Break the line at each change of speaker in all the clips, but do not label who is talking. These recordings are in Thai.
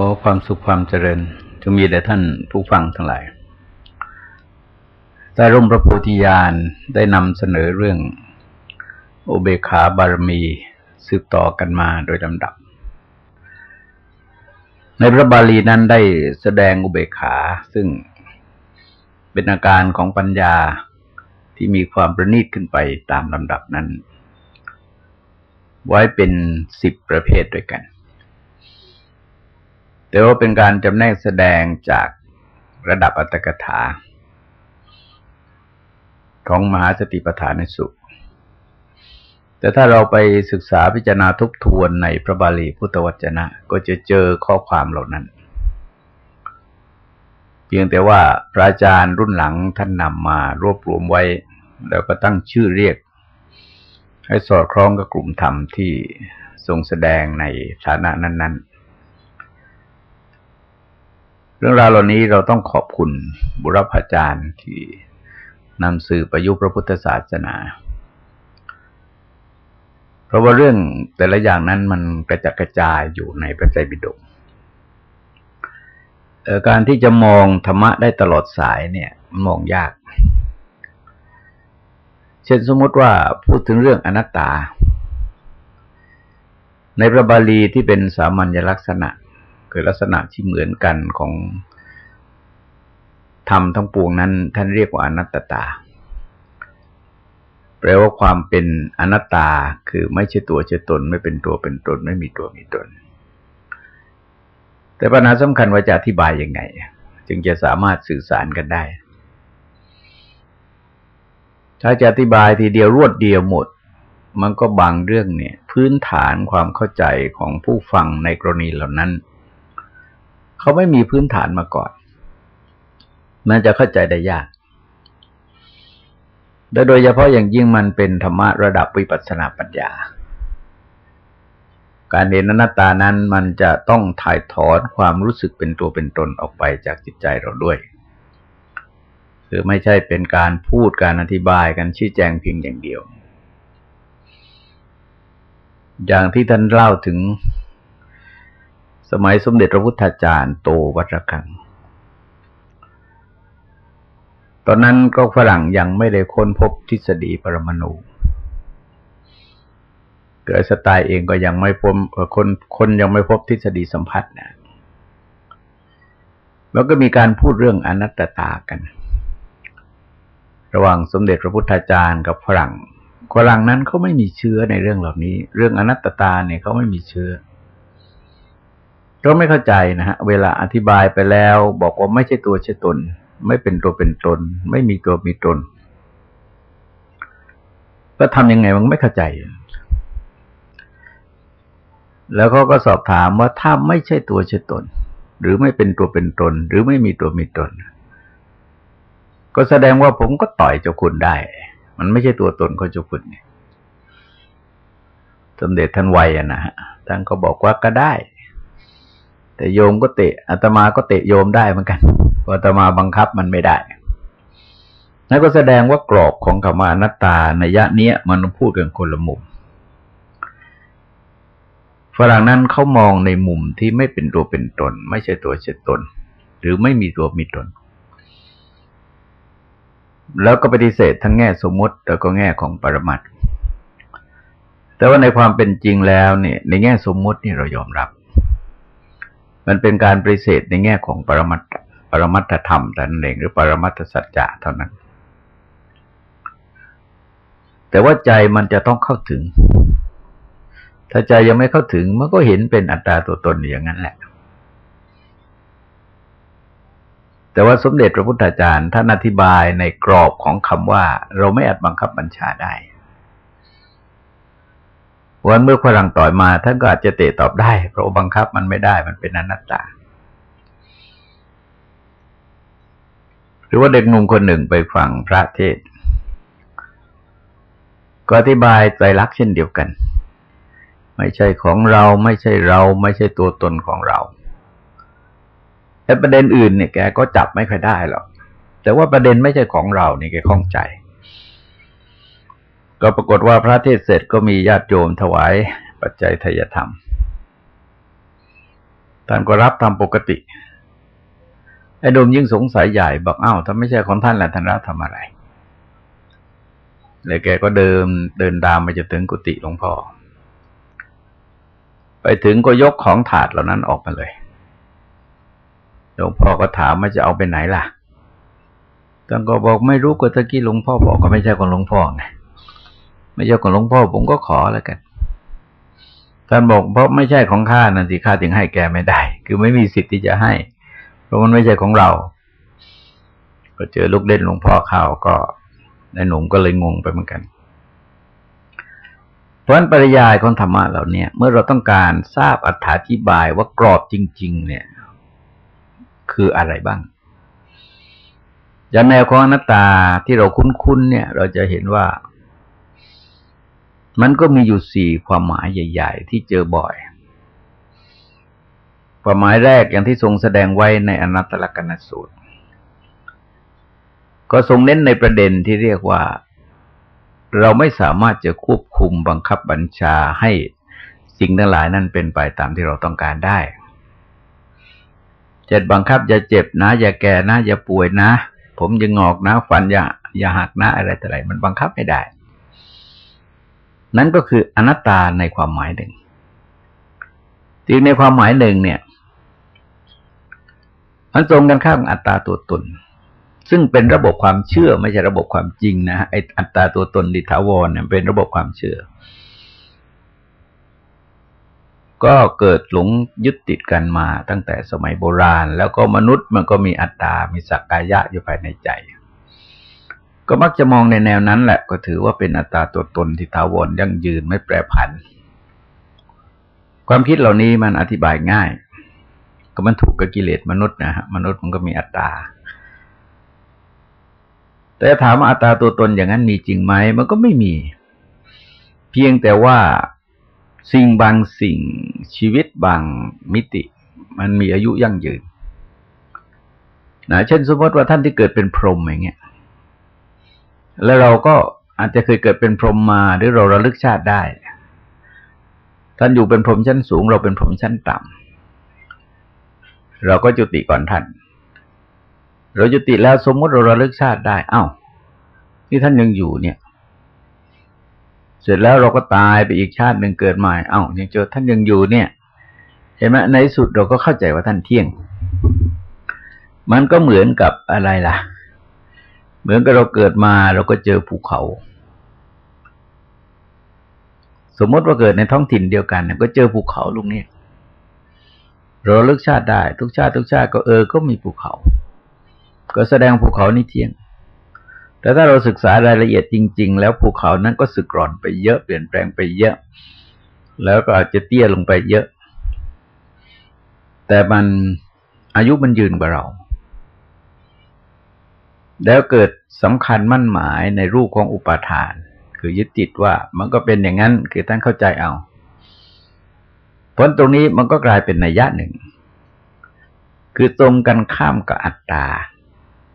ขอความสุขความเจริญจงมีแด่ท่านผู้ฟังทั้งหลายใต้ร่มพระโพธิญาณได้นำเสนอเรื่องโอเบขาบารมีสืบต่อกันมาโดยลำดับ ในพระบาลีนั้นได้แสดงอุเบกขาซึ่งเป็นอาการของปัญญาที่มีความประณีตขึ้นไปตามลำดับนั้น ไว้เป็นสิบประเภทด้วยกัน แต่ว่าเป็นการจำแนกแสดงจากระดับอัตถกถา ของมหาสติปัฏฐานสุข แต่ถ้าเราไปศึกษาพิจารณาทบทวนในพระบาลีพุทธวจนะ ก็จะเจอข้อความเหล่านั้น เพียงแต่ว่าพระอาจารย์รุ่นหลังท่านนำมารวบรวมไว้ แล้วก็ตั้งชื่อเรียก ให้สอดคล้องกับกลุ่มธรรมที่ทรงแสดงในฐานะนั้น ๆ เรื่องราวเหล่านี้เราต้องขอบคุณบุรพาจารย์ที่นำสื่อประยุกต์พระพุทธศาสนา เพราะว่าเรื่องแต่ละอย่างนั้นมันกระจัดกระจายอยู่ในพระไตรปิฎกการที่จะมองธรรมะได้ตลอดสายเนี่ยมันมองยาก เช่นสมมติว่าพูดถึงเรื่องอนัตตา ในพระบาลีที่เป็นสามัญลักษณะ คือลักษณะที่เหมือนกันของธรรมทั้งปวงนั้น ท่านเรียกว่าอนัตตา แปลว่าความเป็นอนัตตาคือไม่ใช่ตัวใช่ตน ไม่เป็นตัวเป็นตน ไม่มีตัวมีตน แต่ปัญหาสำคัญว่าจะอธิบายยังไง จึงจะสามารถสื่อสารกันได้ ถ้าจะอธิบายทีเดียวรวดเดียวหมด มันก็บางเรื่องเนี่ย พื้นฐานความเข้าใจของผู้ฟังในกรณีเหล่านั้น เขาไม่มีพื้นฐานมาก่อน มันจะเข้าใจได้ยากและโดยเฉพาะอย่างยิ่งมันเป็นธรรมะระดับวิปัสสนาปัญญา การเห็นอนัตตานั้นมันจะต้องถ่ายถอนความรู้สึกเป็นตัวเป็นตนออกไปจากจิตใจเราด้วย คือไม่ใช่เป็นการพูดการอธิบายกันชี้แจงเพียงอย่างเดียว อย่างที่ท่านเล่าถึง สมัยสมเด็จพระพุทธาจารย์โตวัตรัง ตอนนั้นก็ฝรั่งยังไม่ได้ค้นพบทฤษฎีปรมาณูเกิดสไตล์เองก็ยังไม่พบคนคนยังไม่พบทฤษฎีสัมผัสนะแล้วก็มีการพูดเรื่องอนัตตากัน ระหว่างสมเด็จพระพุทธาจารย์กับฝรั่งฝรั่งนั้นเขาไม่มีเชื้อในเรื่องเหล่านี้ เรื่องอนัตตาเนี่ยเขาไม่มีเชื้อเราไม่เข้าใจนะฮะ เวลาอธิบายไปแล้ว บอกว่าไม่ใช่ตัวใช่ตน ไม่เป็นตัวเป็นตน ไม่มีตัวมีตน ก็ทำยังไงมันไม่เข้าใจ แล้วเขาก็สอบถามว่าถ้าไม่ใช่ตัวใช่ตน หรือไม่เป็นตัวเป็นตน หรือไม่มีตัวมีตน ก็แสดงว่าผมก็ต่อยเจ้าคุณได้ มันไม่ใช่ตัวตนของเจ้าคุณเนี่ยสมเด็จท่านวัยนะฮะท่านก็บอกว่าก็ได้ แต่โยมก็เตะอาตมาก็เตะโยมได้เหมือนกันอาตมาบังคับมันไม่ได้นั่นก็แสดงว่ากรอบของคำว่าอนัตตาในยะเนี้ยมันพูดกันคนละมุมฝรั่งนั้นเขามองในมุมที่ไม่เป็นตัวเป็นตน ไม่ใช่ตัวใช่ตน หรือไม่มีตัวมีตน แล้วก็ปฏิเสธทั้งแง่สมมติแล้วก็แง่ของปรมัตแต่ว่าในความเป็นจริงแล้วเนี่ย ในแง่สมมตินี่เรายอมรับ มันเป็นการปฏิเสธในแง่ของปรมัตปรมัตธรรมแต่นั่นเองหรือปรมัตสัจจะเท่านั้น แต่ว่าใจมันจะต้องเข้าถึง ถ้าใจยังไม่เข้าถึง มันก็เห็นเป็นอัตตาตัวตนอย่างนั้นแหละ แต่ว่าสมเด็จพระพุทธาจารย์ท่านอธิบายในกรอบของคำว่า เราไม่อาจบังคับบัญชาได้ วันเมื่อฝรั่งต่อยมาท่านก็อาจจะเตะตอบได้ เพราะบังคับมันไม่ได้มันเป็นอนัตตา หรือว่าเด็กหนุ่มคนหนึ่งไปฟังพระเทศ ก็อธิบายใจรักเช่นเดียวกัน ไม่ใช่ของเราไม่ใช่เราไม่ใช่ตัวตนของเราแต่ประเด็นอื่นเนี่ยแกก็จับไม่ค่อยได้หรอกแต่ว่าประเด็นไม่ใช่ของเรานี่แกข้องใจ ก็ปรากฏว่าพระเทศเสร็จก็มีญาติโยมถวายปัจจัยทยธรรม ท่านก็รับตามปกติ ไอ้โดมยิ่งสงสัยใหญ่บอกอ้าวถ้าไม่ใช่ของท่านแหล้วท่านรับทำอะไร เลยแกก็เดินเดินตามไปจะถึงกุฏิหลวงพ่อ ไปถึงก็ยกของถาดเหล่านั้นออกมาเลย หลวงพ่อก็ถามว่าจะเอาไปไหนล่ะท่านก็บอกไม่รู้ก็ตะกี้หลวงพ่อบอกก็ไม่ใช่ของหลวงพ่อไง ไม่ใช่ของหลวงพ่อผมก็ขอแล้วกันท่านบอกเพราะไม่ใช่ของข้านั่นสิข้าถึงให้แกไม่ได้ คือไม่มีสิทธิ์ที่จะให้ เพราะมันไม่ใช่ของเรา ก็เจอลูกเล่นหลวงพ่อเข้าก็ในหนุ่มก็เลยงงไปเหมือนกัน เพราะฉะนั้นปริยายของธรรมะเหล่านี้เมื่อเราต้องการทราบอธิบายว่ากรอบจริง ๆ เนี่ย คืออะไรบ้างอย่างแนวของอนัตตาที่เราคุ้นๆเนี่ย เราจะเห็นว่า มันก็มีอยู่สี่ความหมายใหญ่ ๆ ที่เจอบ่อย ความหมายแรกอย่างที่ทรงแสดงไว้ในอนัตตลกนสูตร ก็ทรงเน้นในประเด็นที่เรียกว่า เราไม่สามารถจะควบคุมบังคับบัญชาให้สิ่งทั้งหลายนั้นเป็นไปตามที่เราต้องการได้จะบังคับอย่าเจ็บนะ อย่าแก่นะ อย่าป่วยนะ ผมยังงอกนะ ฟันอย่าอย่าหักนะอะไรแต่ไรมันบังคับไม่ได้ นั่นก็คืออนัตตาในความหมายหนึ่งจริงในความหมายหนึ่งเนี่ยมันตรงกันข้ามอัตตาตัวตน ซึ่งเป็นระบบความเชื่อไม่ใช่ระบบความจริงนะไออัตตาตัวตนดิถาวรเนี่ยเป็นระบบความเชื่อ ก็เกิดหลงยึดติดกันมาตั้งแต่สมัยโบราณ แล้วก็มนุษย์มันก็มีอัตตา มีสักกายะอยู่ภายในใจ ก็มักจะมองในแนวนั้นแหละ ก็ถือว่าเป็นอัตตาตัวตนที่ถาวรยั่งยืนไม่แปรผัน ความคิดเหล่านี้มันอธิบายง่าย ก็มันถูกกับกิเลสมนุษย์นะฮะมนุษย์มันก็มีอัตตาแต่ถามว่าอัตราตัวตนอย่างนั้นมีจริงไหมมันก็ไม่มี เพียงแต่ว่าสิ่งบางสิ่งชีวิตบางมิติ มันมีอายุยั่งยืนนะเช่นสมมติว่าท่านที่เกิดเป็นพรหมอย่างเงี้ย แล้วเราก็อาจจะเคยเกิดเป็นพรหมมาหรือเราระลึกชาติได้ ท่านอยู่เป็นพรหมชั้นสูง เราเป็นพรหมชั้นต่ำเราก็จุติก่อนท่าน เราจุติแล้วสมมติเราระลึกชาติได้ เอา้าที่ท่านยังอยู่เนี่ย เสร็จแล้วเราก็ตายไปอีกชาติหนึ่งเกิดใหม่เอา้ายังเจอท่านยังอยู่เนี่ย เห็นไหมในสุดเราก็เข้าใจว่าท่านเที่ยง มันก็เหมือนกับอะไรล่ะ เหมือนกับเราเกิดมาเราก็เจอภูเขา สมมติว่าเกิดในท้องถิ่นเดียวกันเนี่ยก็เจอภูเขาลูกนี้เราเลือกชาติได้ ทุกชาติ ทุกชาติก็เออก็มีภูเขา ก็แสดงภูเขานี่เที่ยง แต่ถ้าเราศึกษารายละเอียดจริง ๆ แล้วภูเขานั้นก็สึกร่อนไปเยอะเปลี่ยนแปลงไปเยอะ แล้วก็อาจจะเตี้ยลงไปเยอะ แต่มันอายุมันยืนกว่าเรา แล้วเกิดสำคัญมั่นหมายในรูปของอุปาทาน คือยึดติดว่ามันก็เป็นอย่างนั้นคือท่านเข้าใจเอาผลตรงนี้มันก็กลายเป็นนัยยะหนึ่ง คือตรงกันข้ามกับอัตตา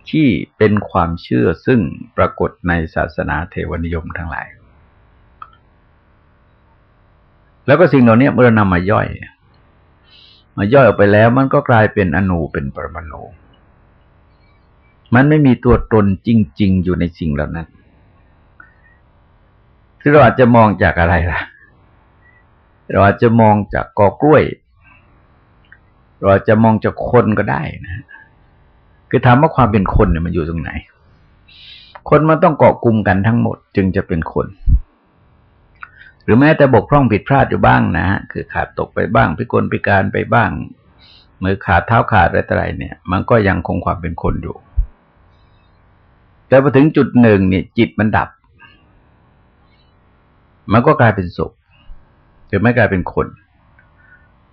ที่เป็นความเชื่อซึ่งปรากฏในศาสนาเทวนิยมทั้งหลาย แล้วก็สิ่งเหล่านี้เมื่อนำมาย่อย มาย่อยออกไปแล้วมันก็กลายเป็นอนูเป็นปรมาณู มันไม่มีตัวตนจริง ๆ อยู่ในสิ่งเหล่านั้นที่เราอาจจะมองจากอะไรล่ะ เราอาจจะมองจากกอกล้วย เราอาจจะมองจากคนก็ได้นะ คือถามว่าความเป็นคนเนี่ยมันอยู่ตรงไหน คนมันต้องเกาะกลุ่มกันทั้งหมดจึงจะเป็นคน หรือแม้แต่บกพร่องผิดพลาดอยู่บ้างนะฮะคือขาดตกไปบ้าง พิกลพิการไปบ้างมือขาดเท้าขาดอะไรต่ออะไรเนี่ย มันก็ยังคงความเป็นคนอยู่ แต่พอถึงจุดหนึ่งเนี่ยจิตมันดับ มันก็กลายเป็นศพหรือไม่กลายเป็นคน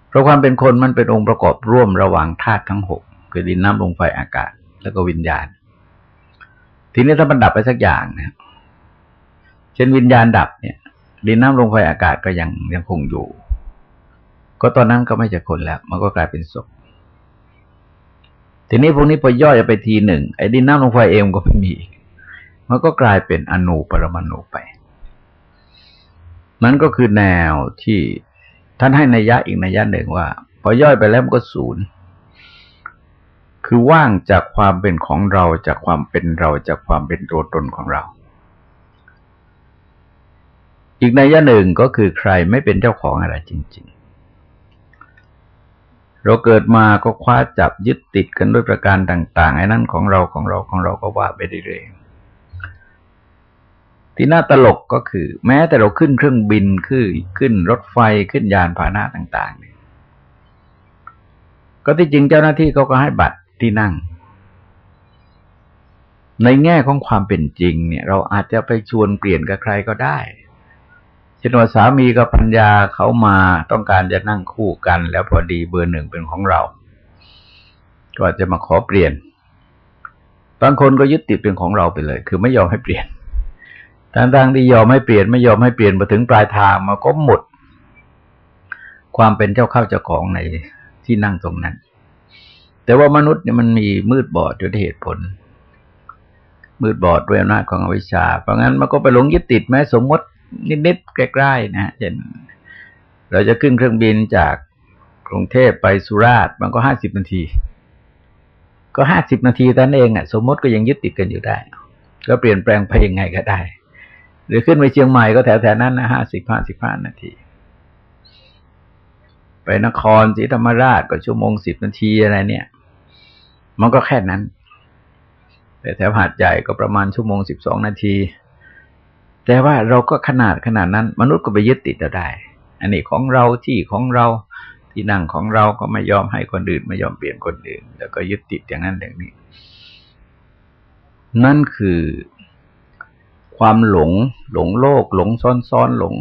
เพราะความเป็นคนมันเป็นองค์ประกอบร่วมระหว่างธาตุทั้งหกคือดินน้ำลมไฟอากาศ แล้วก็วิญญาณ ทีนี้ถ้ามันดับไปสักอย่างนะเช่นวิญญาณดับเนี่ย ดินน้ำลมไฟอากาศก็ยังยังคงอยู่ ก็ตอนนั้นก็ไม่ใช่คนแล้ว มันก็กลายเป็นศพ ทีนี้พวกนี้พอย่อยไปทีหนึ่งไอ้ดินน้ำลมไฟเองก็ไม่มี มันก็กลายเป็นอนูปรมาณูไปนั้นก็คือแนวที่ท่านให้นัยยะอีกนัยยะหนึ่งว่าปย่อยไปแล้วมันก็ศูนย์คือว่างจากความเป็นของเราจากความเป็นเราจากความเป็นตัวตนของเรา อีกในย่าหนึ่งก็คือใครไม่เป็นเจ้าของอะไรจริงๆ เราเกิดมาก็คว้าจับยึดติดกันด้วยประการต่าง ๆ ไอ้นั่นของเราของเราของเราก็ว่าไปเรื่อยๆที่น่าตลกก็คือ แม้แต่เราขึ้นเครื่องบินขึ้นขึ้นรถไฟขึ้นยานพาหนะต่าง ๆ เนี่ย ก็ที่จริงเจ้าหน้าที่เขาก็ให้บัตรที่นั่ง ในแง่ของความเป็นจริง เนี่ย เราอาจจะไปชวนเปลี่ยนกับใครก็ได้ เช่นว่าสามีกับปัญญาเขามาต้องการจะนั่งคู่กัน แล้วพอดีเบอร์หนึ่งเป็นของเรา ก็จะมาขอเปลี่ยน บางคนก็ยึดติดเป็นของเราไปเลย คือไม่ยอมให้เปลี่ยนทั้งๆที่ยอมให้เปลี่ยนไม่ยอมให้เปลี่ยนมาถึงปลายทางมาก็หมด ความเป็นเจ้าเข้าเจ้าของในที่นั่งตรงนั้น แต่ว่ามนุษย์เนี่ยมันมีมืดบอดด้วยเหตุผล มืดบอดด้วยอำนาจของอวิชชา เพราะงั้นมันก็ไปหลงยึดติดแม้สมมติ นิดๆใกล้ๆนะเช่นเราจะขึ้นเครื่องบินจากกรุงเทพไปสุราษฎร์มันก็ห้าสิบนาที ก็ห้าสิบนาทีท่านเองอะ สมมติก็ยังยึดติดกันอยู่ได้ ก็เปลี่ยนแปลงไปยังไงก็ได้ หรือขึ้นไปเชียงใหม่ก็แถวๆนั้นนะห้าสิบห้าสิบห้านาที ไปนครศรีธรรมราชก็ชั่วโมงสิบนาทีอะไรเนี่ย มันก็แค่นั้น แต่แถวหาดใหญ่ก็ประมาณชั่วโมงสิบสองนาที แต่ว่าเราก็ขนาดขนาดนั้น มนุษย์ก็ไปยึดติดเราได้ อันนี้ของเราที่ของเราที่นั่งของเราก็ไม่ยอมให้คนอื่นไม่ยอมเปลี่ยนคนอื่น แล้วก็ยึดติดอย่างนั้นอย่างนี้ นั่นคือความหลง หลงโลก หลงซ้อนซ้อนหลง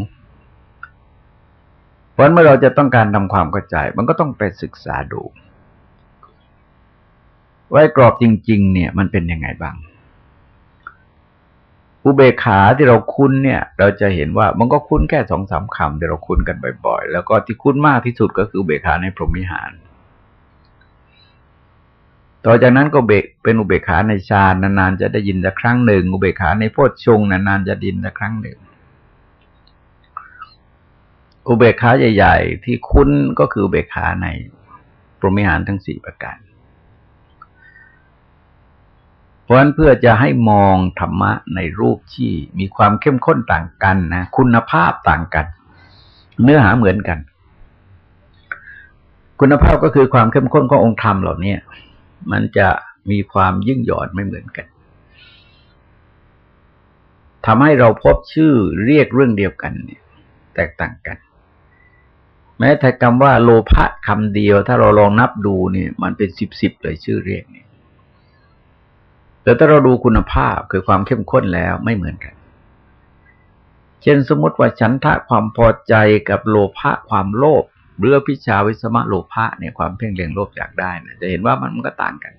เพราะเมื่อเราจะต้องการทำความเข้าใจ มันก็ต้องไปศึกษาดูว่ากรอบจริง ๆ เนี่ย มันเป็นยังไงบ้าง อุเบกขาที่เราคุ้นเนี่ย เราจะเห็นว่ามันก็คุ้นแค่สองสามคำที่เราคุ้นกันบ่อยๆ แล้วก็ที่คุ้นมากที่สุดก็คืออุเบกขาในพรหมิหาร ต่อจากนั้นก็เบกเป็นอุเบกขาในฌานนานๆจะได้ยินสักครั้งหนึ่ง อุเบกขาในโพชฌงนานๆจะดินสักครั้งหนึ่ง อุเบกขาใหญ่ ๆ ที่คุ้นก็คืออุเบกขาในปรหมิหารทั้งสี่ประการ เพราะฉะนั้นเพื่อจะให้มองธรรมะในรูปที่มีความเข้มข้นต่างกันนะ คุณภาพต่างกัน เนื้อหาเหมือนกัน คุณภาพก็คือความเข้มข้นขององค์ธรรมเหล่านี้มันจะมีความยิ่งหย่อนไม่เหมือนกันทำให้เราพบชื่อเรียกเรื่องเดียวกันเนี่ย แตกต่างกัน แม้แต่คำว่าโลภะคำเดียว ถ้าเราลองนับดูเนี่ย มันเป็นสิบสิบเลยชื่อเรียกเนี่ย แต่ถ้าเราดูคุณภาพคือความเข้มข้นแล้วไม่เหมือนกัน เช่นสมมติว่าฉันทะความพอใจกับโลภะความโลภหรือพิชาวิสมะโลภะเนี่ยความเพ่งเล็งโลภอยากได้นะจะเห็นว่ามันมันก็ต่างกัน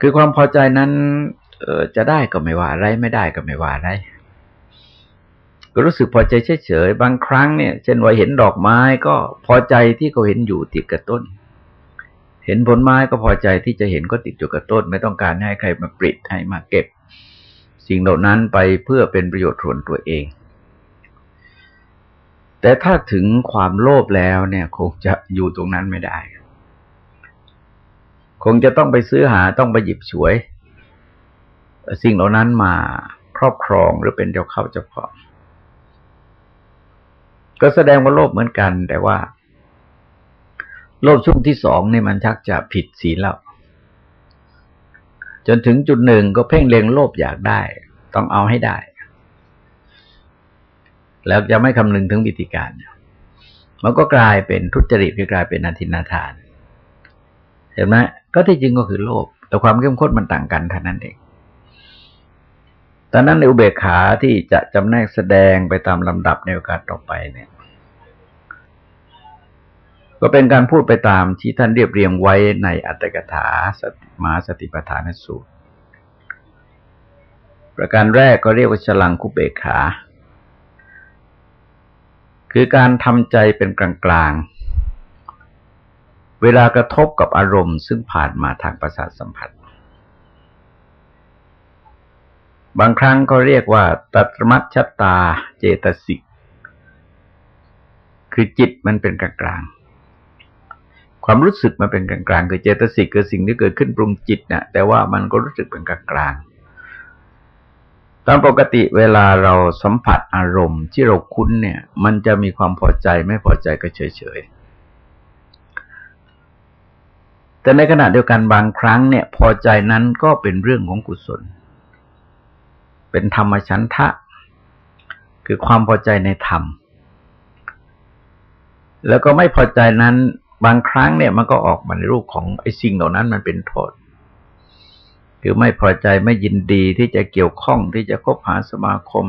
คือความพอใจนั้นเออจะได้ก็ไม่ว่าอะไรไม่ได้ก็ไม่ว่าอะไรก็รู้สึกพอใจเฉยๆบางครั้งเนี่ย เช่นว่าเห็นดอกไม้ก็พอใจที่เขาเห็นอยู่ติดกับต้น เห็นผลไม้ก็พอใจที่จะเห็นก็ติดอยู่กับต้น ไม่ต้องการให้ใครมาปริดให้มาเก็บ สิ่งเหล่านั้นไปเพื่อเป็นประโยชน์ส่วนตัวเอง แต่ถ้าถึงความโลภแล้วเนี่ย คงจะอยู่ตรงนั้นไม่ได้ คงจะต้องไปซื้อหาต้องไปหยิบฉวย สิ่งเหล่านั้นมาครอบครองหรือเป็นเจ้าเข้าเจ้าของก็แสดงว่าโลภเหมือนกัน แต่ว่า โลภช่วงที่สองนี่มันชักจะผิดศีลแล้ว จนถึงจุดหนึ่งก็เพ่งเล็งโลภอยากได้ ต้องเอาให้ได้ แล้วจะไม่คำนึงถึงวิธีการ มันก็กลายเป็นทุจริตกลายเป็นอธินาทาน เห็นไหมก็ที่จริงก็คือโลภแต่ความเข้มข้นมันต่างกันเท่านั้นเองตอนนั้นในอุเบกขาที่จะจำแนกแสดงไปตามลำดับในโอกาสต่อไปเนี่ย ก็เป็นการพูดไปตามที่ท่านเรียบเรียงไว้ในอัตถกถาสติมาสติปัฏฐานสูตร ประการแรกก็เรียกว่าฉลังคุเบกขา คือการทำใจเป็นกลางๆ เวลากระทบกับอารมณ์ซึ่งผ่านมาทางประสาทสัมผัส บางครั้งก็เรียกว่าตัตมัชชตาเจตสิก คืคือจิตมันเป็นกลางกลาง ความรู้สึกมันเป็นกลางกลางคือเจตสิกคือสิ่งที่เกิดขึ้นปรุงจิตนะแต่ว่ามันก็รู้สึกเป็นกลางกลางตามปกติเวลาเราสัมผัสอารมณ์ที่เราคุ้นเนี่ย มันจะมีความพอใจไม่พอใจก็เฉยเฉยแต่ในขณะเดียวกันบางครั้งเนี่ย พอใจนั้นก็เป็นเรื่องของกุศล เป็นธรรมชันทะ คือความพอใจในธรรมแล้วก็ไม่พอใจนั้น บางครั้งเนี่ยมันก็ออกมาในรูปของไอ้สิ่งเหล่านั้นมันเป็นโทษ คือไม่พอใจไม่ยินดีที่จะเกี่ยวข้องที่จะคบหาสมาคม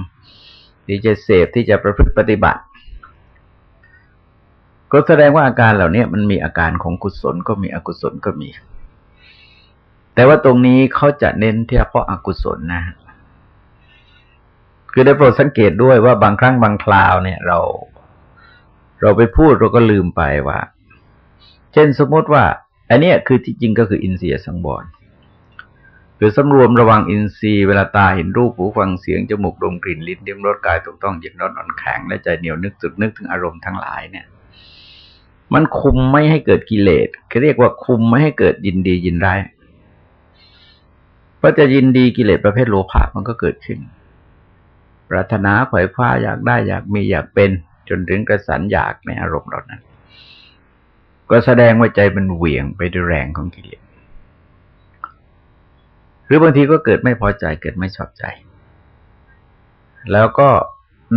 ที่จะเสพที่จะประพฤติปฏิบัติ ก็แสดงว่าอาการเหล่านี้มันมีอาการของกุศลก็มีอกุศลก็มี แต่ว่าตรงนี้เขาจะเน้นที่เฉพาะอากุศลนะคือได้โปรดสังเกตด้วยว่าบางครั้งบางคราวเนี่ยเรา เราไปพูดเราก็ลืมไปว่า เช่นสมมติว่า อันนี้คือที่จริงก็คืออินเสียสังวรคือสำรวมระวังอินทรีย์เวลาตาเห็นรูปหูฟังเสียงจมูกดมกลิ่นลิ้นเลี้มรสกายถูกต้องเย็นอนอ่อนแข็งและใจเหนียวนึกสุดนึกถึงอารมณ์ทั้งหลายเนี่ย มันคุมไม่ให้เกิดกิเลสเรียกว่าคุมไม่ให้เกิดยินดียินร้ายเพราะจะยินดีกิเลสประเภทโลภะมันก็เกิดขึ้น ปรารถนาไขว่คว้าอยากได้อยากมีอยากเป็น จนถึงกระสันอยากในอารมณ์เหล่านั้น ก็แสดงว่าใจมันเหวี่ยงไปด้วยแรงของกิเลสหรือบางทีก็เกิดไม่พอใจเกิดไม่ชอบใจ แล้วก็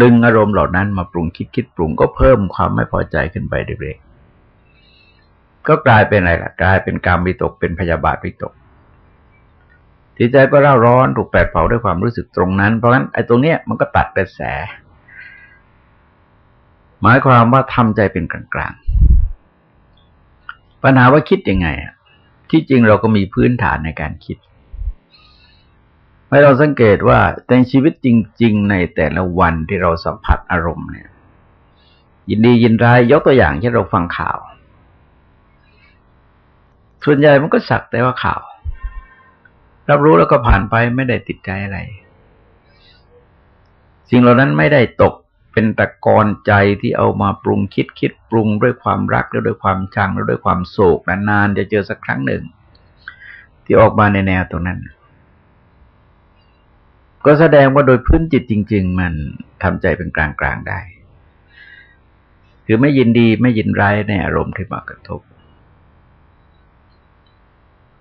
ดึงอารมณ์เหล่านั้นมาปรุงคิดคิดปรุงก็เพิ่มความไม่พอใจขึ้นไปเรื่อยๆก็กลายเป็นอะไรล่ะกลายเป็นกรรมวิตกเป็นพยาบาทวิตกจิตใจก็เร่าร้อนถูกแปดเผาด้วยความรู้สึกตรงนั้น เพราะฉะนั้นไอ้ตรงเนี้ยมันก็ตัดกระแส หมายความว่าทำใจเป็นกลาง ปัญหาว่าคิดยังไงอะที่จริงเราก็มีพื้นฐานในการคิด ให้เราสังเกตว่าในชีวิตจริง ๆ ในแต่ละวันที่เราสัมผัสอารมณ์เนี่ย ยินดียินร้ายยกตัวอย่างเช่นเราฟังข่าว ส่วนใหญ่มันก็สักแต่ว่าข่าว รับรู้แล้วก็ผ่านไปไม่ได้ติดใจอะไร สิ่งเหล่านั้นไม่ได้ตก เป็นตะกอนใจที่เอามาปรุงคิดคิดปรุงด้วยความรักแล้วด้วยความชังแล้วด้วยความโศกนานๆจะเจอสักครั้งหนึ่ง ที่ออกมาในแนวตรงนั้น ก็แสดงว่าโดยพื้นจิตจริง ๆ มันทำใจเป็นกลางๆได้ คือไม่ยินดีไม่ยินร้ายในอารมณ์ที่มากระทบ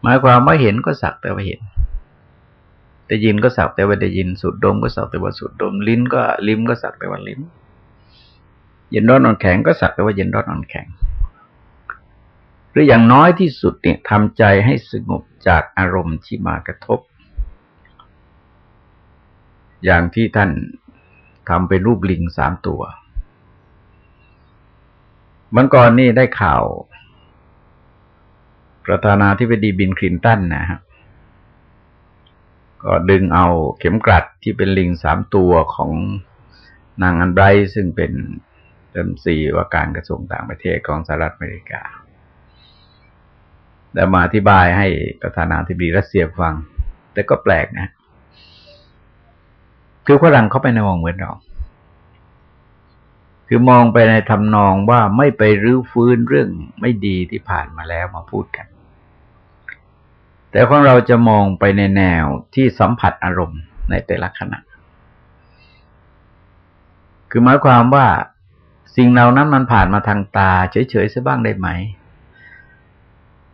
หมายความว่าเห็นก็สักแต่ว่าเห็น ได้ยินก็สักแต่ว่าได้ยินสูดดมก็สักแต่ว่าสูดดม ลิ้นก็ลิ้มก็สักแต่ว่าลิ้มเย็นร้อนอ่อนแข็งก็สักแต่ว่าเย็นร้อนอ่อนแข็ง หรืออย่างน้อยที่สุดเนี่ยทำใจให้สงบจากอารมณ์ที่มากระทบ อย่างที่ท่านทำเป็นรูปลิงสามตัวมันก่อนนี่ได้ข่าว ประธานาธิบดีบินคลินตันนะครับ ก็ดึงเอาเข็มกลัดที่เป็นลิงสามตัวของนางอันไบรซึ่งเป็นเริ่มสีว่าการกระทรวงต่างประเทศของสหรัฐอเมริกาแล้วมาอธิบายให้ประธานาธิบดีรัสเซียฟัง แต่ก็แปลกนะ คือฝรั่งเขาไปในมองเหมือนเรา คือมองไปในทำนองว่าไม่ไปรื้อฟื้นเรื่องไม่ดีที่ผ่านมาแล้วมาพูดกัน แต่ของเราจะมองไปในแนวที่สัมผัสอารมณ์ในแต่ละขณะ คือหมายความว่าสิ่งเหล่านั้นมันผ่านมาทางตา เฉยๆซะบ้างได้ไหม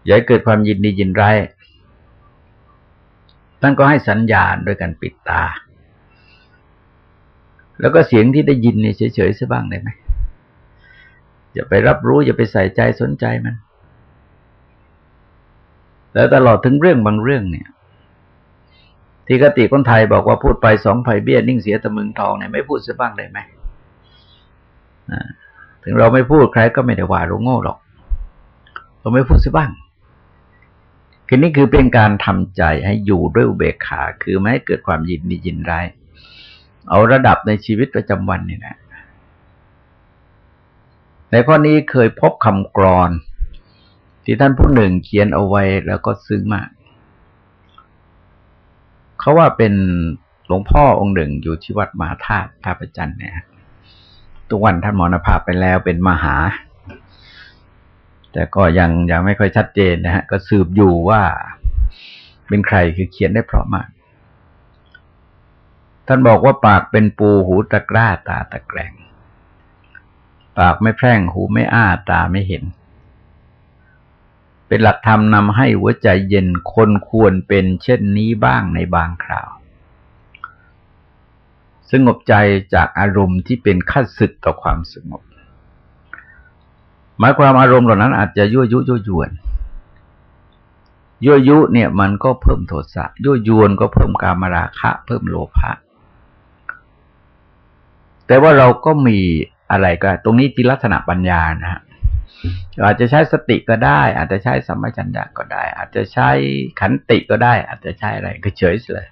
อย่าเกิดความยินดียินร้ายท่านก็ให้สัญญาณโดยการปิดตา แล้วก็เสียงที่ได้ยินเนี่ยเฉยๆซะบ้างได้ไหมอย่าไปรับรู้อย่าไปใส่ใจสนใจมัน แล้วตลอดถึงเรื่องบางเรื่องเนี่ย ที่กติคนไทยบอกว่าพูดไปสองไผ่เบี้ยนิ่งเสียตะมึงทองเนี่ยไม่พูดซะบ้างได้ไหมถึงเราไม่พูดใครก็ไม่ได้ว่าเราโง่หรอกเราไม่พูดซะบ้างคือนี่คือเป็นการทำใจให้อยู่ด้วยอุเบกขา คือไม่ให้เกิดความยินดียินร้าย เอาระดับในชีวิตประจำวันนี่นะในข้อนี้เคยพบคำกรอน ที่ท่านผู้หนึ่งเขียนเอาไว้แล้วก็ซึ้งมาก เขาว่าเป็นหลวงพ่อองค์หนึ่งอยู่ที่วัดมหาธาตุท่าประจันเนี่ยทุกวันท่านมรณภาพไปแล้วเป็นมหา แต่ก็ยังยังไม่ค่อยชัดเจนนะฮะ ก็สืบอยู่ว่าเป็นใครคือเขียนได้เพราะมาก ท่านบอกว่าปากเป็นปูหูตะกร้าตาตะแกรงปากไม่แพร่งหูไม่อ้าตาไม่เห็น เป็นหลักธรรมนำให้หัวใจเย็นคนควรเป็นเช่นนี้บ้างในบางคราว สงบใจจากอารมณ์ที่เป็นขั้นสึกต่อความสงบ หมายความอารมณ์เหล่านั้นอาจจะยั่วยุยั่วยวนยั่วยุเนี่ยมันก็เพิ่มโทสะยั่วยวนก็เพิ่มกามราคะ เพิ่มโลภะแต่ว่าเราก็มีอะไรก็ตรงนี้ที่ลักษณะปัญญานะฮะ อาจจะใช้สติก็ได้ อาจจะใช้สัมปชัญญะก็ได้ อาจจะใช้ขันติก็ได้ อาจจะใช้อะไรก็เฉยเลย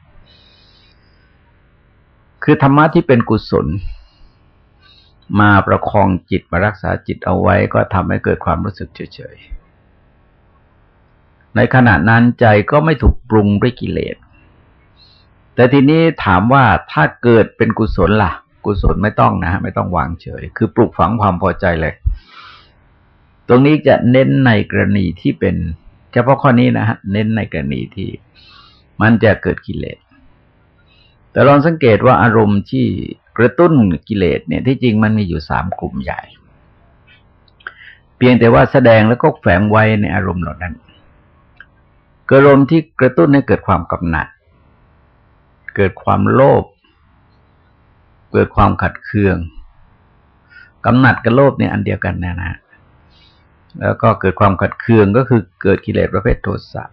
คือธรรมะที่เป็นกุศล มาประคองจิตมารักษาจิตเอาไว้ก็ทำให้เกิดความรู้สึกเฉยๆในขณะนั้นใจก็ไม่ถูกปรุงด้วยกิเลสแต่ทีนี้ถามว่าถ้าเกิดเป็นกุศลล่ะ กุศลไม่ต้องนะ ไม่ต้องวางเฉย คือปลูกฝังความพอใจเลย ตรงนี้จะเน้นในกรณีที่เป็นเฉพาะข้อนี้นะฮะเน้นในกรณีที่มันจะเกิดกิเลส แต่ลองสังเกตว่าอารมณ์ที่กระตุ้นกิเลสเนี่ยที่จริงมันมีอยู่สามกลุ่มใหญ่ เพียงแต่ว่าแสดงแล้วก็แฝงไว้ในอารมณ์เหล่านั้นอารมณ์ที่กระตุ้นให้เกิดความกำหนัด เกิดความโลภ เกิดความขัดเคือง กำหนัดกับโลภเนี่ยอันเดียวกันนะนะ แล้วก็เกิดความขัดเคืองก็คือเกิดกิเลสประเภทโทสะ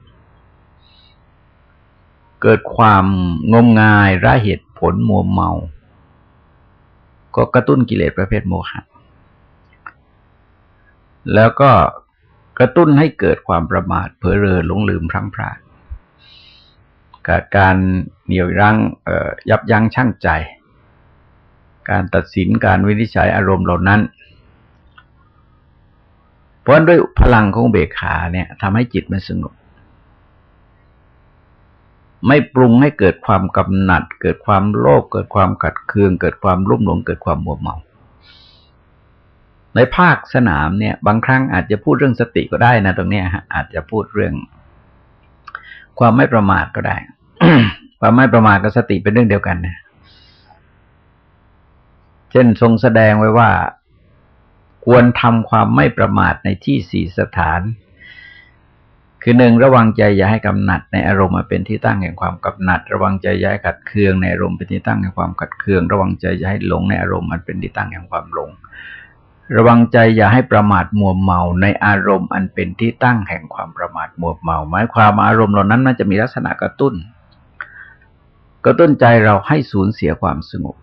เกิดความงมงายระเหตุผลมัวเมา ก็กระตุ้นกิเลสประเภทโมหะ แล้วก็กระตุ้นให้เกิดความประมาทเผลอเรอหลงลืมพลั้งพลาดกับการเหนี่ยวรั้งยับยั้งชั่งใจ การตัดสินการวินิจฉัยอารมณ์เหล่านั้น เพราะด้วยพลังของเบขาเนี่ยทำให้จิตมันสงบ ไม่ปรุงให้เกิดความกำหนัด เกิดความโลภเกิดความขัดเคือง เกิดความรุ่มหลงเกิดความมัวเมาในภาคสนามเนี่ย บางครั้งอาจจะพูดเรื่องสติก็ได้นะตรงนี้ฮะอาจจะพูดเรื่อง ความไม่ประมาทก็ได้ความไม่ประมาทกับสติเป็นเรื่องเดียวกันนะเช่นทรงแสดงไว้ว่า ควรทำความไม่ประมาทในที่สี่สถาน คือหนึ่งระวังใจอย่าให้กำหนัดในอารมณ์มาเป็นที่ตั้งแห่งความกำหนัด ระวังใจอย่าให้ขัดเคืองในอารมณ์เป็นที่ตั้งแห่งความขัดเคือง ระวังใจอย่าให้หลงในอารมณ์มันเป็นที่ตั้งแห่งความหลง ระวังใจอย่าให้ประมาทมัวเมาในอารมณ์อันเป็นที่ตั้งแห่งความประมาทมัวเมา หมายความอารมณ์เหล่านั้นมันจะมีลักษณะกระตุ้น กระตุ้นใจเราให้สูญเสียความสงบ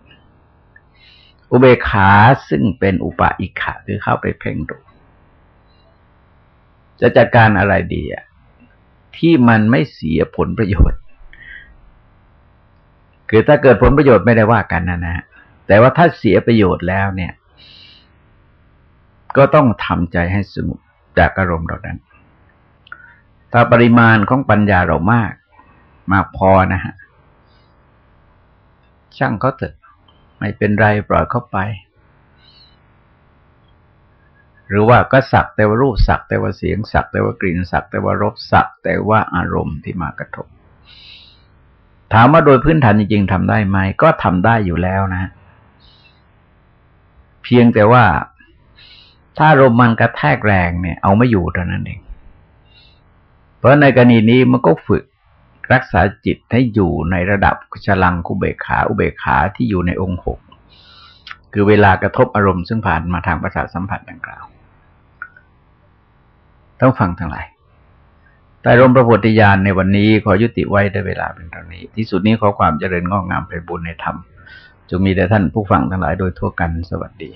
อุเบขาซึ่งเป็นอุปาอิขะคือเข้าไปเพ่งดู จะจัดการอะไรดีอะที่มันไม่เสียผลประโยชน์ คือถ้าเกิดผลประโยชน์ไม่ได้ว่ากันนะนะแต่ว่าถ้าเสียประโยชน์แล้วเนี่ย ก็ต้องทำใจให้สงบจากอารมณ์เหล่านั้น ถ้าปริมาณของปัญญาเรามาก มากพอนะฮะช่างเขาเถอะ ไม่เป็นไรปล่อยเข้าไป หรือว่าก็สักแต่ว่ารูปสักแต่ว่าเสียงสักแต่ว่ากลิ่นสักแต่ว่ารสสักแต่ว่าอารมณ์ที่มากระทบ ถามว่าโดยพื้นฐานจริงๆทำได้ไหมก็ทำได้อยู่แล้วนะ เพียงแต่ว่าถ้าอารมมันกระแทกแรงเนี่ย เอาไม่อยู่เท่านั้นเอง เพราะในกรณีนี้มันก็ฝึก รักษาจิตให้อยู่ในระดับฉลังคุเบกขา อุเบกขาที่อยู่ในองค์หกคือเวลากระทบอารมณ์ซึ่งผ่านมาทางประสาทสัมผัสดังกล่าว ต้องฟังทั้งหลายแต่รมพระโพธิญาณในวันนี้ขอยุติไว้ได้เวลาเป็นเท่านี้ ที่สุดนี้ขอความเจริญงอกงามไปบุญในธรรมจงมีแด่ท่านผู้ฟังทั้งหลายโดยทั่วกันสวัสดี